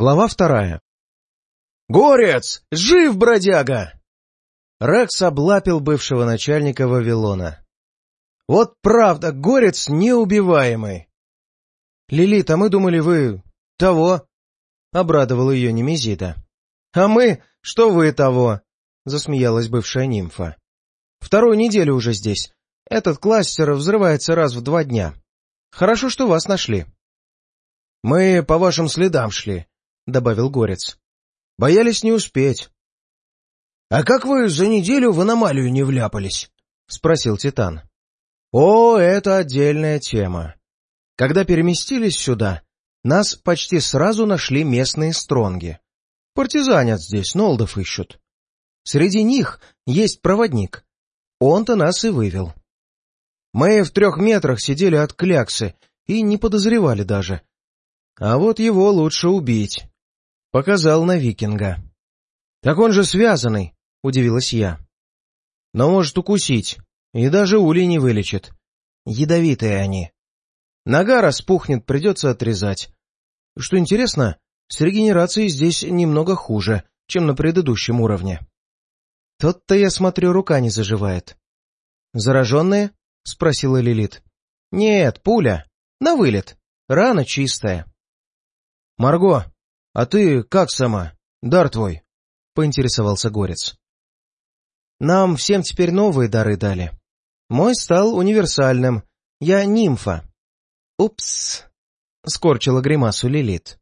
Глава вторая. «Горец! Жив, бродяга!» Рекс облапил бывшего начальника Вавилона. «Вот правда, горец неубиваемый!» «Лилит, а мы думали, вы... того...» — обрадовал ее Немезида. «А мы... что вы того?» — засмеялась бывшая нимфа. «Вторую неделю уже здесь. Этот кластер взрывается раз в два дня. Хорошо, что вас нашли». «Мы по вашим следам шли», — добавил Горец. «Боялись не успеть». «А как вы за неделю в аномалию не вляпались?» — спросил Титан. «О, это отдельная тема. Когда переместились сюда, нас почти сразу нашли местные стронги. Партизанят здесь, Нолдов ищут. Среди них есть проводник. Он-то нас и вывел. Мы в трех метрах сидели от кляксы и не подозревали даже, а вот его лучше убить. Показал на викинга. Так он же связанный, удивилась я. Но может укусить, и даже улей не вылечит. Ядовитые они. Нога распухнет, придется отрезать. Что интересно, с регенерацией здесь немного хуже, чем на предыдущем уровне. Тот-то, я смотрю, рука не заживает. «Зараженные?» — спросила Лилит. «Нет, пуля. На вылет. Рана чистая». «Марго, а ты как сама? Дар твой?» — поинтересовался Горец. «Нам всем теперь новые дары дали. Мой стал универсальным. Я нимфа». «Упс!» — скорчила гримасу Лилит.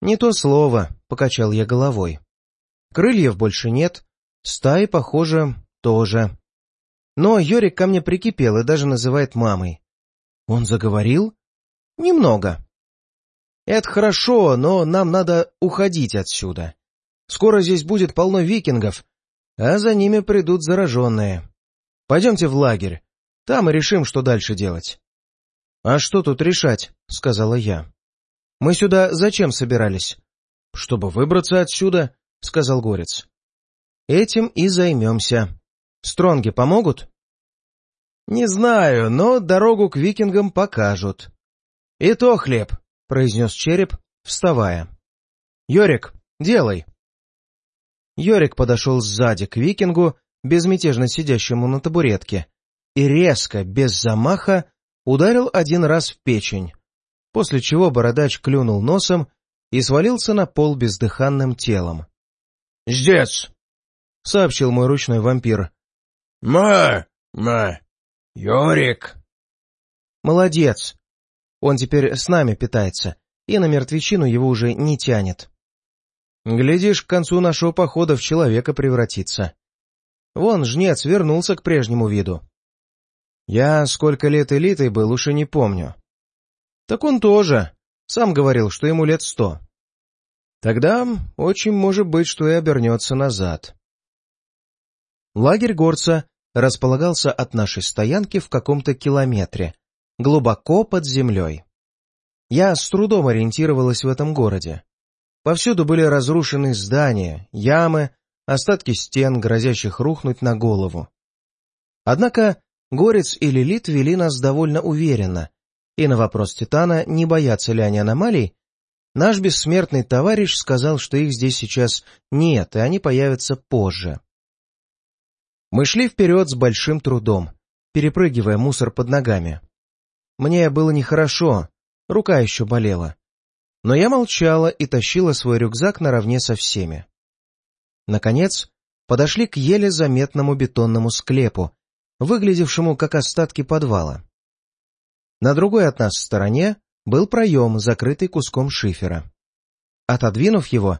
«Не то слово», — покачал я головой. «Крыльев больше нет, стаи, похоже, тоже. Но Йорик ко мне прикипел и даже называет мамой». «Он заговорил?» «Немного», это хорошо, но нам надо уходить отсюда. Скоро здесь будет полно викингов, а за ними придут зараженные. Пойдемте в лагерь. Там и решим, что дальше делать. — А что тут решать? — сказала я. — Мы сюда зачем собирались? — Чтобы выбраться отсюда, — сказал Горец. — Этим и займемся. Стронги помогут? — Не знаю, но дорогу к викингам покажут. — И то хлеб, — произнес череп, вставая. «Йорик, делай!» Йорик подошел сзади к викингу, безмятежно сидящему на табуретке, и резко, без замаха, ударил один раз в печень, после чего бородач клюнул носом и свалился на пол бездыханным телом. «Здесь!» — сообщил мой ручной вампир. «Ма! Ма! Йорик!» «Молодец!» Он теперь с нами питается, и на мертвечину его уже не тянет. Глядишь, к концу нашего похода в человека превратится. Вон, жнец вернулся к прежнему виду. Я сколько лет элитой был, уж и не помню. Так он тоже. Сам говорил, что ему лет сто. Тогда очень может быть, что и обернется назад. Лагерь горца располагался от нашей стоянки в каком-то километре, глубоко под землей. Я с трудом ориентировалась в этом городе. Повсюду были разрушены здания, ямы, остатки стен, грозящих рухнуть на голову. Однако Горец и Лилит вели нас довольно уверенно, и на вопрос Титана, не боятся ли они аномалий, наш бессмертный товарищ сказал, что их здесь сейчас нет, и они появятся позже. Мы шли вперед с большим трудом, перепрыгивая мусор под ногами. Мне было нехорошо, рука еще болела. Но я молчала и тащила свой рюкзак наравне со всеми. Наконец, подошли к еле заметному бетонному склепу, выглядевшему как остатки подвала. На другой от нас стороне был проем, закрытый куском шифера. Отодвинув его,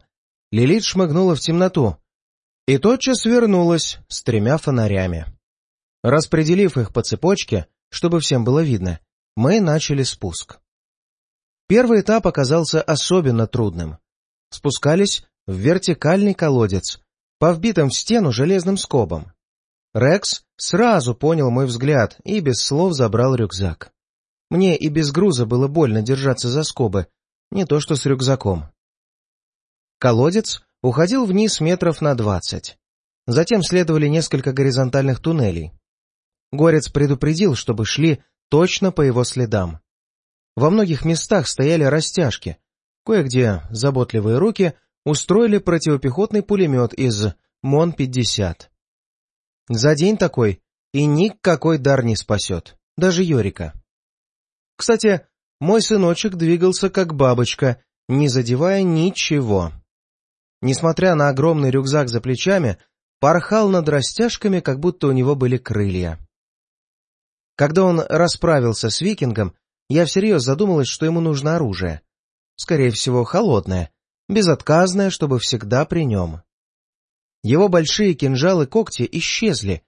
Лилит шмыгнула в темноту и тотчас вернулась с тремя фонарями. Распределив их по цепочке, чтобы всем было видно, мы начали спуск. Первый этап оказался особенно трудным. Спускались в вертикальный колодец, по вбитым в стену железным скобам. Рекс сразу понял мой взгляд и без слов забрал рюкзак. Мне и без груза было больно держаться за скобы, не то что с рюкзаком. Колодец уходил вниз метров на двадцать. Затем следовали несколько горизонтальных туннелей. Горец предупредил, чтобы шли точно по его следам. Во многих местах стояли растяжки, Кое-где заботливые руки устроили противопехотный пулемет из МОН-50. За день такой и никакой дар не спасет, даже Йорика. Кстати, мой сыночек двигался как бабочка, не задевая ничего. Несмотря на огромный рюкзак за плечами, порхал над растяжками, как будто у него были крылья. Когда он расправился с викингом, я всерьез задумалась, что ему нужно оружие. Скорее всего, холодное, безотказное, чтобы всегда при нем. Его большие кинжалы-когти исчезли,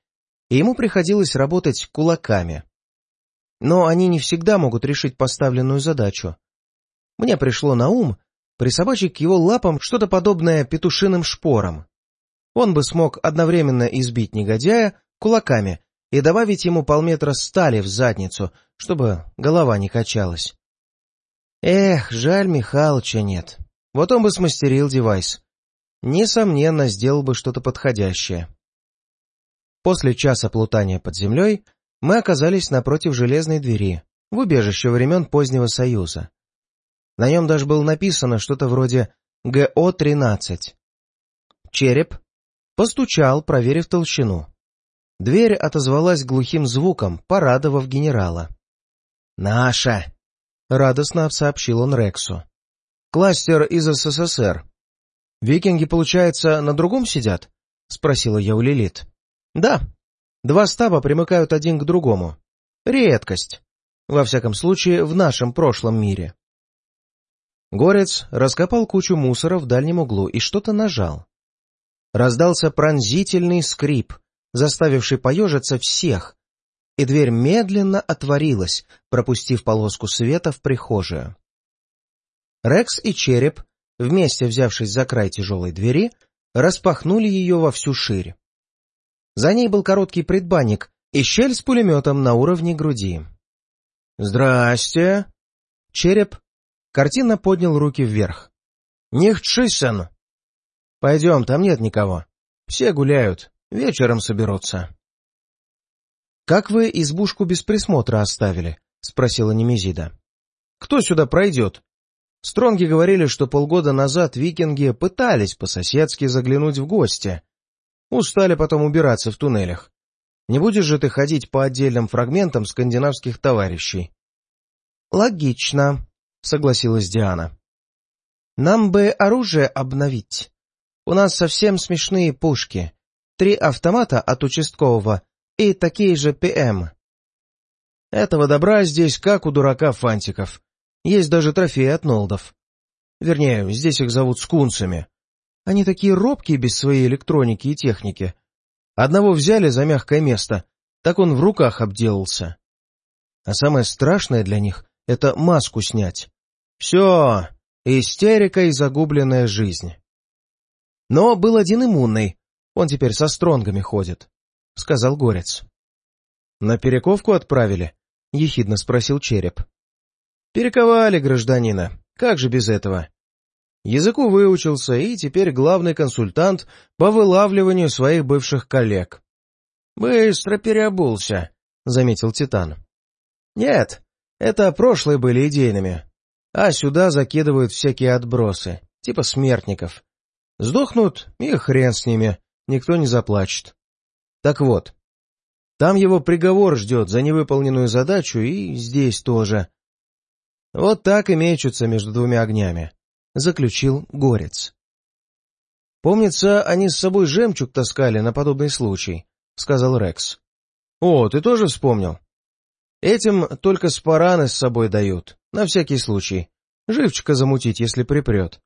и ему приходилось работать кулаками. Но они не всегда могут решить поставленную задачу. Мне пришло на ум присобачить к его лапам что-то подобное петушиным шпорам. Он бы смог одновременно избить негодяя кулаками и добавить ему полметра стали в задницу, чтобы голова не качалась. Эх, жаль, Михалыча нет. Вот он бы смастерил девайс. Несомненно, сделал бы что-то подходящее. После часа плутания под землей мы оказались напротив железной двери, в убежище времен позднего Союза. На нем даже было написано что-то вроде ГО-13. Череп постучал, проверив толщину. Дверь отозвалась глухим звуком, порадовав генерала. «Наша!» — радостно сообщил он Рексу. «Кластер из СССР. Викинги, получается, на другом сидят?» — спросила я у Лилит. «Да. Два стаба примыкают один к другому. Редкость. Во всяком случае, в нашем прошлом мире». Горец раскопал кучу мусора в дальнем углу и что-то нажал. Раздался пронзительный скрип, заставивший поежиться всех, и дверь медленно отворилась, пропустив полоску света в прихожую. Рекс и Череп, вместе взявшись за край тяжелой двери, распахнули ее во всю ширь. За ней был короткий предбанник и щель с пулеметом на уровне груди. «Здрасте!» Череп картинно поднял руки вверх. «Нихтшисен!» «Пойдем, там нет никого. Все гуляют. Вечером соберутся. — Как вы избушку без присмотра оставили? — спросила Немезида. — Кто сюда пройдет? Стронги говорили, что полгода назад викинги пытались по-соседски заглянуть в гости. Устали потом убираться в туннелях. Не будешь же ты ходить по отдельным фрагментам скандинавских товарищей? — Логично, — согласилась Диана. — Нам бы оружие обновить. У нас совсем смешные пушки три автомата от участкового и такие же ПМ. Этого добра здесь как у дурака фантиков. Есть даже трофеи от нолдов. Вернее, здесь их зовут скунсами. Они такие робкие без своей электроники и техники. Одного взяли за мягкое место, так он в руках обделался. А самое страшное для них — это маску снять. Все, истерика и загубленная жизнь. Но был один иммунный, он теперь со стронгами ходит, — сказал Горец. — На перековку отправили? — ехидно спросил Череп. — Перековали гражданина. Как же без этого? Языку выучился и теперь главный консультант по вылавливанию своих бывших коллег. — Быстро переобулся, — заметил Титан. — Нет, это прошлые были идейными. А сюда закидывают всякие отбросы, типа смертников. Сдохнут, и хрен с ними никто не заплачет. Так вот, там его приговор ждет за невыполненную задачу и здесь тоже. Вот так и мечутся между двумя огнями, — заключил Горец. Помнится, они с собой жемчуг таскали на подобный случай, — сказал Рекс. — О, ты тоже вспомнил? Этим только спараны с собой дают, на всякий случай. Живчика замутить, если припрет.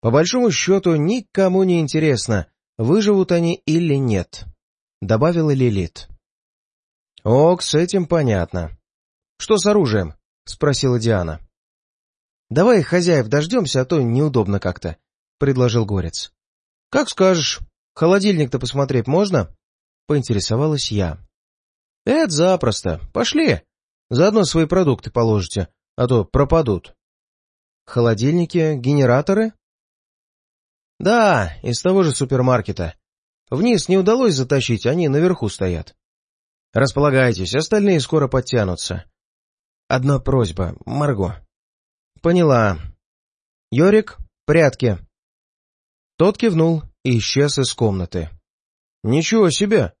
По большому счету, никому не интересно, выживут они или нет, — добавила Лилит. — Ок, с этим понятно. — Что с оружием? — спросила Диана. — Давай хозяев дождемся, а то неудобно как-то, — предложил Горец. — Как скажешь. Холодильник-то посмотреть можно? — поинтересовалась я. — Это запросто. Пошли. Заодно свои продукты положите, а то пропадут. — Холодильники, генераторы? Да, из того же супермаркета. Вниз не удалось затащить, они наверху стоят. Располагайтесь, остальные скоро подтянутся. Одна просьба, Марго. Поняла. «Йорик, прятки!» Тот кивнул и исчез из комнаты. «Ничего себе!»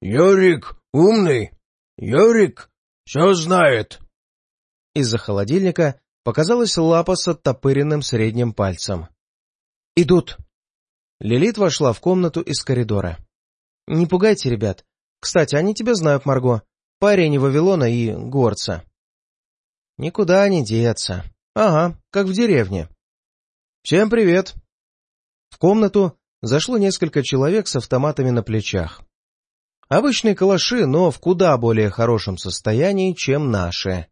«Йорик умный! Йорик все знает!» Из-за холодильника показалась лапа с оттопыренным средним пальцем. «Идут!» Лилит вошла в комнату из коридора. «Не пугайте, ребят. Кстати, они тебя знают, Марго. Парень Вавилона и горца». «Никуда не деться. Ага, как в деревне». «Всем привет!» В комнату зашло несколько человек с автоматами на плечах. Обычные калаши, но в куда более хорошем состоянии, чем наши.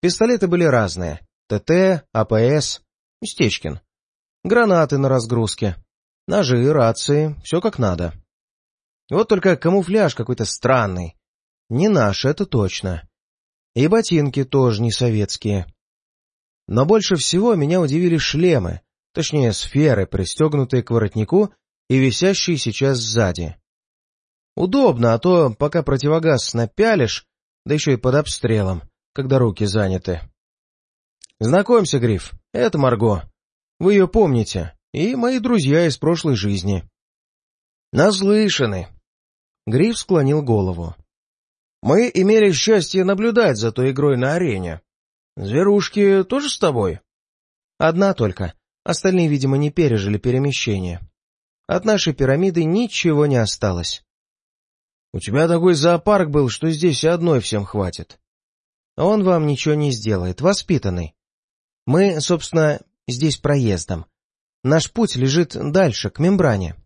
Пистолеты были разные. ТТ, АПС, Стечкин. Гранаты на разгрузке. Ножи, рации, все как надо. Вот только камуфляж какой-то странный. Не наш, это точно. И ботинки тоже не советские. Но больше всего меня удивили шлемы, точнее сферы, пристегнутые к воротнику и висящие сейчас сзади. Удобно, а то пока противогаз напялишь, да еще и под обстрелом, когда руки заняты. Знакомься, Гриф, это Марго. Вы ее помните и мои друзья из прошлой жизни. Наслышаны. Гриф склонил голову. Мы имели счастье наблюдать за той игрой на арене. Зверушки тоже с тобой? Одна только. Остальные, видимо, не пережили перемещение. От нашей пирамиды ничего не осталось. У тебя такой зоопарк был, что здесь и одной всем хватит. Он вам ничего не сделает, воспитанный. Мы, собственно, здесь проездом. Наш путь лежит дальше, к мембране.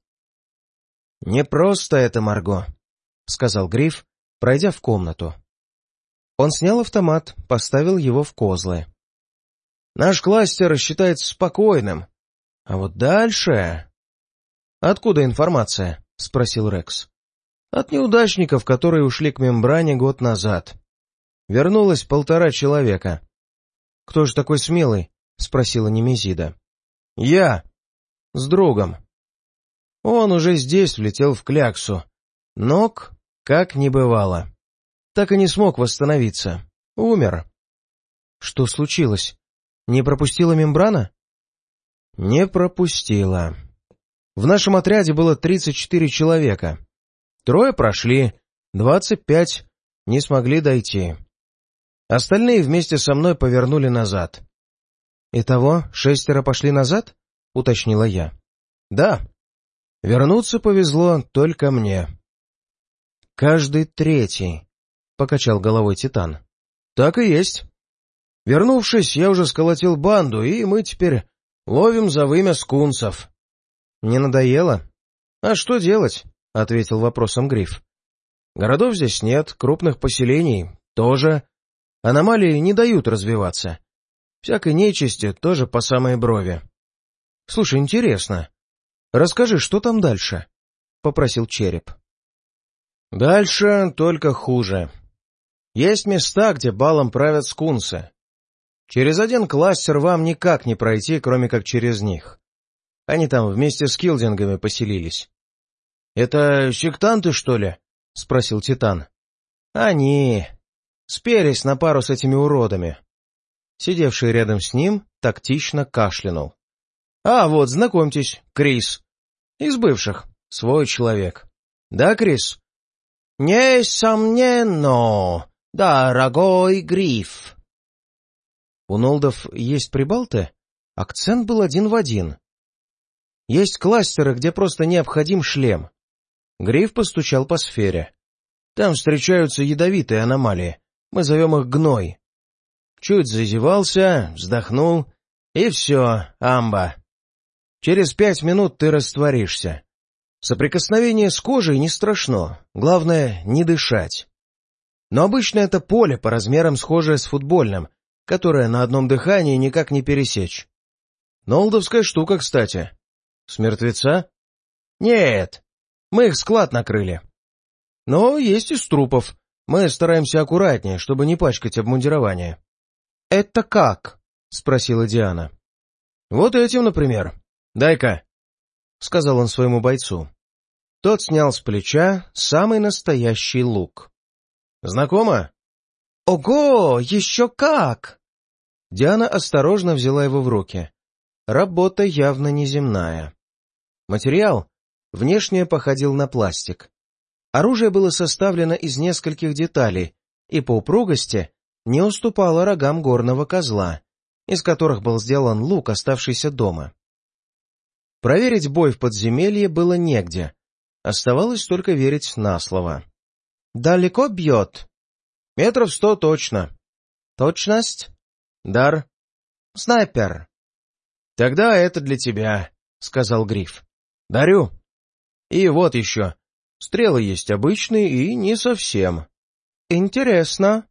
— Не просто это, Марго, — сказал Гриф, пройдя в комнату. Он снял автомат, поставил его в козлы. — Наш кластер считается спокойным. А вот дальше... — Откуда информация? — спросил Рекс. — От неудачников, которые ушли к мембране год назад. Вернулось полтора человека. — Кто же такой смелый? — спросила Немезида. Я. С другом. Он уже здесь влетел в кляксу. Ног как не бывало. Так и не смог восстановиться. Умер. Что случилось? Не пропустила мембрана? Не пропустила. В нашем отряде было 34 человека. Трое прошли, 25 не смогли дойти. Остальные вместе со мной повернули назад. «Итого шестеро пошли назад?» — уточнила я. «Да. Вернуться повезло только мне». «Каждый третий», — покачал головой Титан. «Так и есть. Вернувшись, я уже сколотил банду, и мы теперь ловим за вымя скунсов». «Не надоело?» «А что делать?» — ответил вопросом Гриф. «Городов здесь нет, крупных поселений тоже. Аномалии не дают развиваться. Всякой нечисти тоже по самой брови. — Слушай, интересно. Расскажи, что там дальше? — попросил череп. — Дальше только хуже. Есть места, где балом правят скунсы. Через один кластер вам никак не пройти, кроме как через них. Они там вместе с килдингами поселились. — Это сектанты, что ли? — спросил Титан. — Они. Спелись на пару с этими уродами. Сидевший рядом с ним тактично кашлянул. — А, вот, знакомьтесь, Крис. Из бывших. Свой человек. Да, Крис? — Несомненно, дорогой Гриф. У Нолдов есть прибалты? Акцент был один в один. Есть кластеры, где просто необходим шлем. Гриф постучал по сфере. Там встречаются ядовитые аномалии. Мы зовем их гной чуть зазевался, вздохнул, и все, амба. Через пять минут ты растворишься. Соприкосновение с кожей не страшно, главное — не дышать. Но обычно это поле по размерам схожее с футбольным, которое на одном дыхании никак не пересечь. Нолдовская штука, кстати. С мертвеца? Нет, мы их склад накрыли. Но есть из трупов. Мы стараемся аккуратнее, чтобы не пачкать обмундирование. «Это как?» — спросила Диана. «Вот этим, например. Дай-ка», — сказал он своему бойцу. Тот снял с плеча самый настоящий лук. «Знакомо?» «Ого, еще как!» Диана осторожно взяла его в руки. работа явно неземная. Материал внешне походил на пластик. Оружие было составлено из нескольких деталей и по упругости не уступало рогам горного козла, из которых был сделан лук, оставшийся дома. Проверить бой в подземелье было негде, оставалось только верить на слово. «Далеко бьет?» «Метров сто точно». «Точность?» «Дар?» «Снайпер». «Тогда это для тебя», — сказал Гриф. «Дарю». «И вот еще. Стрелы есть обычные и не совсем». «Интересно».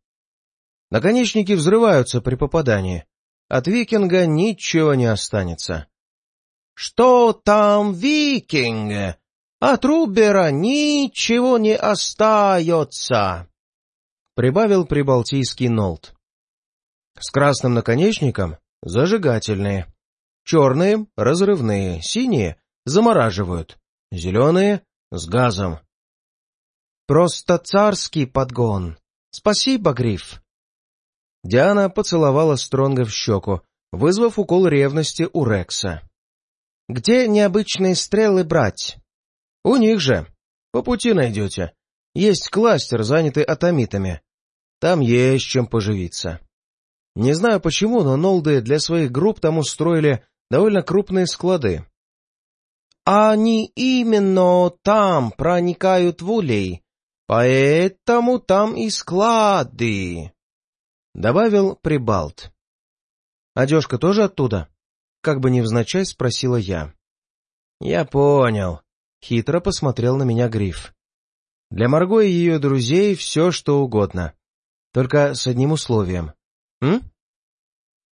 Наконечники взрываются при попадании. От викинга ничего не останется. «Что там, викинг? От Рубера ничего не остается!» Прибавил прибалтийский Нолт. С красным наконечником — зажигательные. Черные — разрывные, синие — замораживают, зеленые — с газом. «Просто царский подгон. Спасибо, Гриф!» Диана поцеловала Стронга в щеку, вызвав укол ревности у Рекса. «Где необычные стрелы брать?» «У них же. По пути найдете. Есть кластер, занятый атомитами. Там есть чем поживиться». Не знаю почему, но Нолды для своих групп там устроили довольно крупные склады. «Они именно там проникают в улей, поэтому там и склады», — добавил Прибалт. «Одежка тоже оттуда?» — как бы невзначай спросила я. «Я понял», — хитро посмотрел на меня Гриф. «Для Марго и ее друзей все, что угодно. Только с одним условием. М?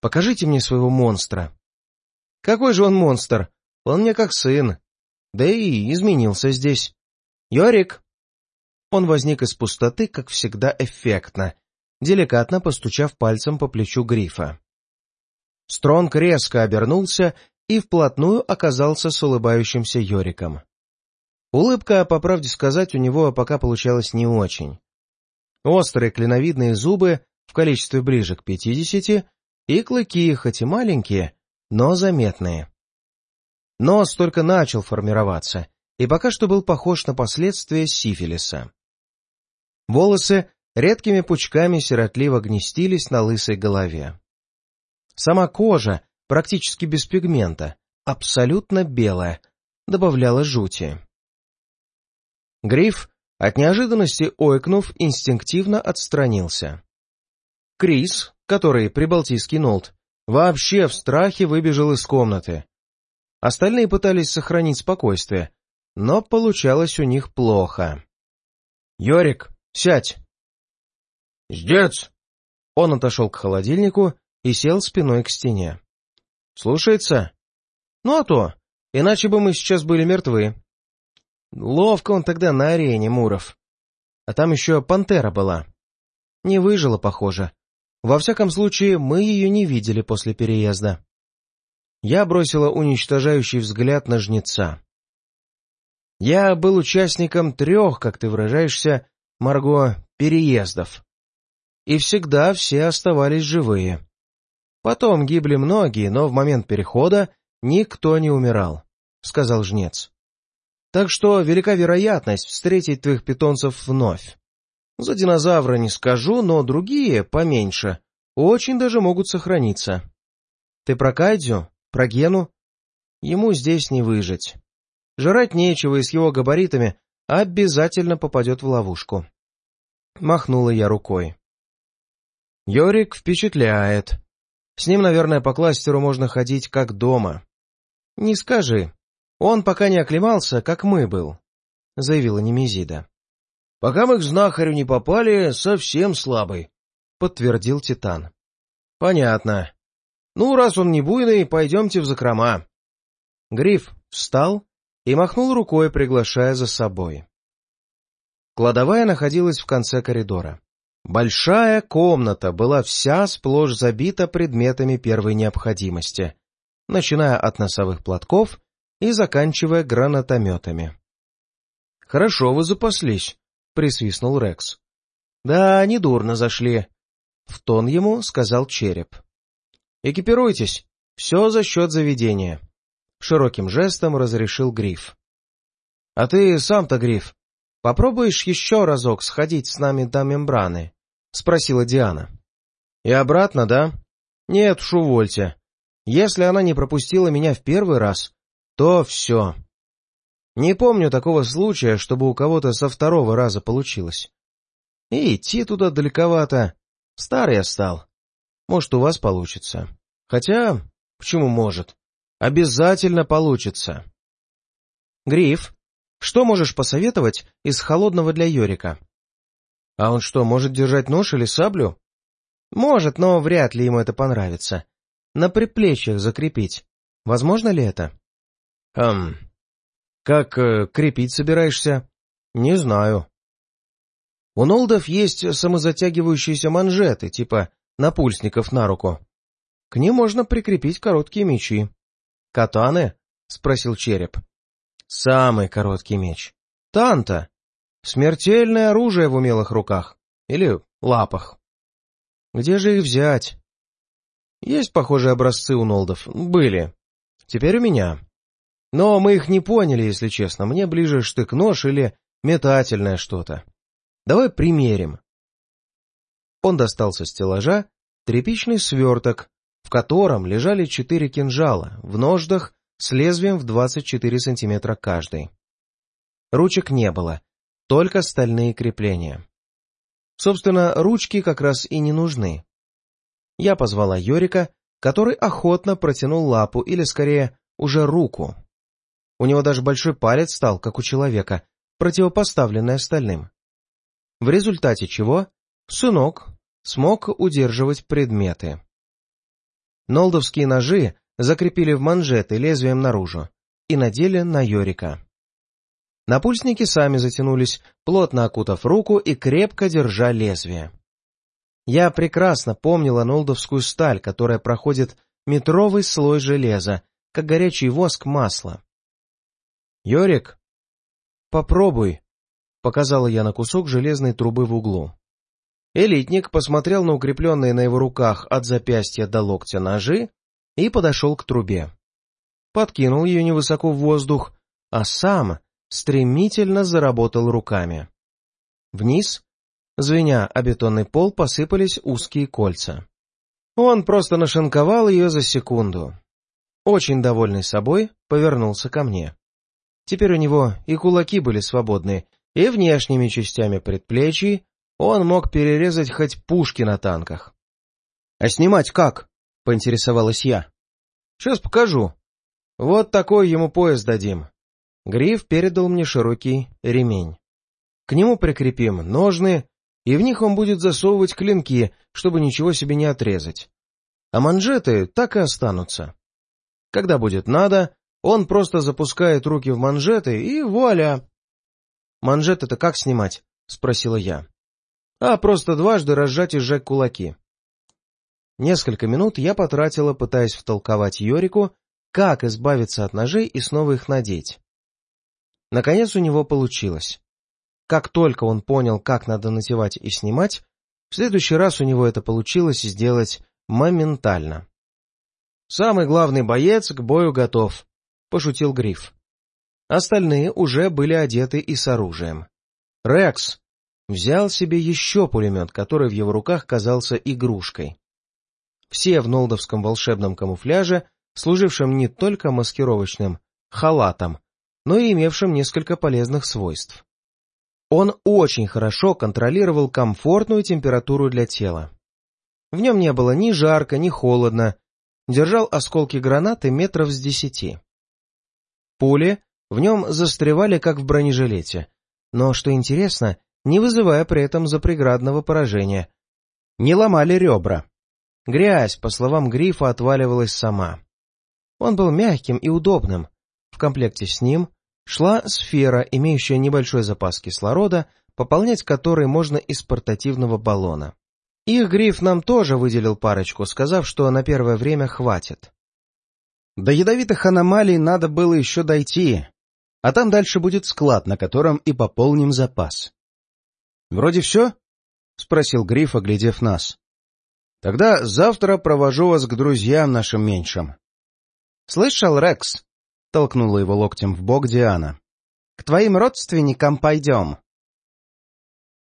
Покажите мне своего монстра». «Какой же он монстр? Он мне как сын. Да и изменился здесь. Йорик!» Он возник из пустоты, как всегда, эффектно, деликатно постучав пальцем по плечу грифа. Стронг резко обернулся и вплотную оказался с улыбающимся Йориком. Улыбка, по правде сказать, у него пока получалась не очень. Острые клиновидные зубы в количестве ближе к пятидесяти и клыки, хоть и маленькие, но заметные. Нос только начал формироваться и пока что был похож на последствия сифилиса. Волосы редкими пучками сиротливо гнестились на лысой голове. Сама кожа, практически без пигмента, абсолютно белая, добавляла жути. Гриф, от неожиданности ойкнув, инстинктивно отстранился. Крис, который прибалтийский нолд, вообще в страхе выбежал из комнаты. Остальные пытались сохранить спокойствие, но получалось у них плохо. «Йорик, сядь!» «Ждец!» Он отошел к холодильнику и сел спиной к стене. «Слушается?» «Ну а то, иначе бы мы сейчас были мертвы». Ловко он тогда на арене, Муров. А там еще пантера была. Не выжила, похоже. Во всяком случае, мы ее не видели после переезда. Я бросила уничтожающий взгляд на жнеца. Я был участником трех, как ты выражаешься, Марго, переездов и всегда все оставались живые. Потом гибли многие, но в момент перехода никто не умирал, — сказал жнец. Так что велика вероятность встретить твоих питомцев вновь. За динозавра не скажу, но другие, поменьше, очень даже могут сохраниться. Ты про Кайдзю? Про Гену? Ему здесь не выжить. Жрать нечего и с его габаритами обязательно попадет в ловушку. Махнула я рукой. Йорик впечатляет. С ним, наверное, по кластеру можно ходить как дома. — Не скажи. Он пока не оклемался, как мы был, — заявила Немезида. — Пока мы к знахарю не попали, совсем слабый, — подтвердил Титан. — Понятно. Ну, раз он не буйный, пойдемте в закрома. Гриф встал и махнул рукой, приглашая за собой. Кладовая находилась в конце коридора. Большая комната была вся сплошь забита предметами первой необходимости, начиная от носовых платков и заканчивая гранатометами. — Хорошо вы запаслись, — присвистнул Рекс. — Да, недурно зашли, — в тон ему сказал череп. — Экипируйтесь, Все за счет заведения. Широким жестом разрешил Гриф. — А ты сам-то, Гриф, попробуешь еще разок сходить с нами до мембраны? — спросила Диана. — И обратно, да? — Нет уж, увольте. Если она не пропустила меня в первый раз, то все. Не помню такого случая, чтобы у кого-то со второго раза получилось. И идти туда далековато. Старый я стал. Может, у вас получится. Хотя, почему может? Обязательно получится. Гриф, что можешь посоветовать из холодного для Йорика? А он что, может держать нож или саблю? Может, но вряд ли ему это понравится. На приплечьях закрепить. Возможно ли это? Хм. Как э, крепить собираешься? Не знаю. У Нолдов есть самозатягивающиеся манжеты, типа напульсников на руку. К ним можно прикрепить короткие мечи. «Катаны?» — спросил череп. «Самый короткий меч. Танта. Смертельное оружие в умелых руках. Или лапах. Где же их взять?» Есть похожие образцы у Нолдов. Были. Теперь у меня. Но мы их не поняли, если честно. Мне ближе штык-нож или метательное что-то. Давай примерим. Он достал со стеллажа тряпичный сверток, в котором лежали четыре кинжала в нождах с лезвием в 24 сантиметра каждый. Ручек не было, только стальные крепления. Собственно, ручки как раз и не нужны. Я позвала Йорика, который охотно протянул лапу, или, скорее, уже руку. У него даже большой палец стал, как у человека, противопоставленный остальным. В результате чего сынок смог удерживать предметы. Нолдовские ножи закрепили в манжеты лезвием наружу и надели на Йорика. Напульсники сами затянулись, плотно окутав руку и крепко держа лезвие. Я прекрасно помнила нолдовскую сталь, которая проходит метровый слой железа, как горячий воск масла. «Йорик, попробуй», — показала я на кусок железной трубы в углу. Элитник посмотрел на укрепленные на его руках от запястья до локтя ножи и подошел к трубе. Подкинул ее невысоко в воздух, а сам стремительно заработал руками. Вниз, звеня о бетонный пол, посыпались узкие кольца. Он просто нашинковал ее за секунду. Очень довольный собой, повернулся ко мне. Теперь у него и кулаки были свободны, и внешними частями предплечий он мог перерезать хоть пушки на танках. — А снимать как? — поинтересовалась я. — Сейчас покажу. Вот такой ему пояс дадим. Гриф передал мне широкий ремень. К нему прикрепим ножны, и в них он будет засовывать клинки, чтобы ничего себе не отрезать. А манжеты так и останутся. Когда будет надо, он просто запускает руки в манжеты, и вуаля! «Манжеты-то как снимать?» — спросила я. «А просто дважды разжать и сжать кулаки». Несколько минут я потратила, пытаясь втолковать Йорику, как избавиться от ножей и снова их надеть. Наконец у него получилось. Как только он понял, как надо натевать и снимать, в следующий раз у него это получилось сделать моментально. «Самый главный боец к бою готов», — пошутил Гриф. Остальные уже были одеты и с оружием. Рекс взял себе еще пулемет, который в его руках казался игрушкой. Все в нолдовском волшебном камуфляже, служившем не только маскировочным халатом, но и имевшим несколько полезных свойств. Он очень хорошо контролировал комфортную температуру для тела. В нем не было ни жарко, ни холодно, держал осколки гранаты метров с десяти. Пули в нем застревали, как в бронежилете, но, что интересно, не вызывая при этом запреградного поражения. Не ломали ребра. Грязь, по словам Грифа, отваливалась сама. Он был мягким и удобным. В комплекте с ним шла сфера, имеющая небольшой запас кислорода, пополнять который можно из портативного баллона. Их Гриф нам тоже выделил парочку, сказав, что на первое время хватит. До ядовитых аномалий надо было еще дойти, а там дальше будет склад, на котором и пополним запас. — Вроде все? — спросил Гриф, оглядев нас. — Тогда завтра провожу вас к друзьям нашим меньшим. «Слышал, Рекс?» — толкнула его локтем в бок Диана. «К твоим родственникам пойдем.